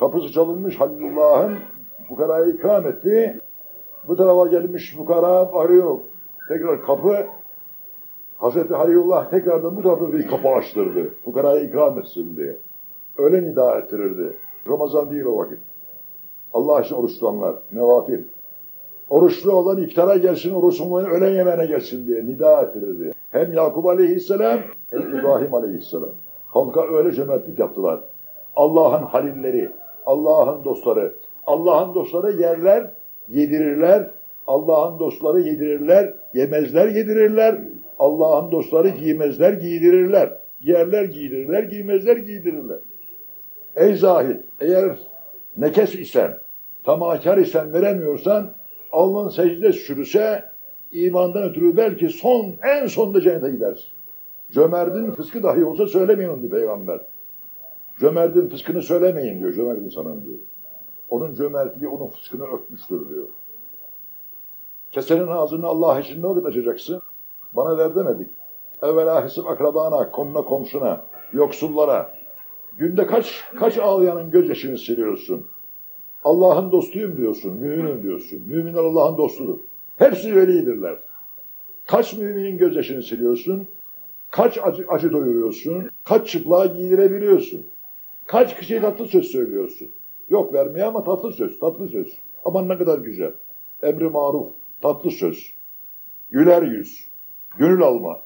Kapısı çalınmış Halilullah'ın fukarayı ikram etti. Bu tarafa gelmiş fukara arıyor. Tekrar kapı Hazreti Halilullah tekrardan bu tarafa bir kapı açtırdı. Fukaraya ikram etsin diye. Öyle nida ettirirdi. Ramazan değil o vakit. Allah için oruç tutanlar, nevafil. Oruçlu olan iftara gelsin, oruçlu olan öğlen yemeğine gelsin diye nida ettirirdi. Hem Yakup Aleyhisselam hem İbrahim Aleyhisselam. Halka öyle cömertlik yaptılar. Allah'ın halilleri, Allah'ın dostları. Allah'ın dostları yerler, yedirirler. Allah'ın dostları yedirirler, yemezler, yedirirler. Allah'ın dostları giymezler, giydirirler. Giyerler, giydirirler, giymezler, giydirirler. Ey zahid, eğer nekes isen, tamakar isen veremiyorsan, alnın secde çürüse, imandan ötürü belki son, en sonunda cennete gidersin. Cömertin fıskı dahi olsa söylemeyin peygamber. Cömertin fıskını söylemeyin diyor cömert insanın diyor. Onun cömertliği onun fıskını örtmüştür diyor. Kesenin ağzını Allah için ne vakit açacaksın? Bana der demedik. Evvela hesap akrabana, konuna komşuna, yoksullara. Günde kaç kaç ağlayanın gözyaşını siliyorsun? Allah'ın dostuyum diyorsun, müminim diyorsun. Müminler Allah'ın dostudur. Hepsi velidirler. Kaç müminin gözyaşını siliyorsun? Kaç acı, acı doyuruyorsun? Kaç çıplığa giydirebiliyorsun? Kaç kişiye tatlı söz söylüyorsun? Yok vermeye ama tatlı söz, tatlı söz. Aman ne kadar güzel. Emri maruf, tatlı söz. Güler yüz, gönül alma.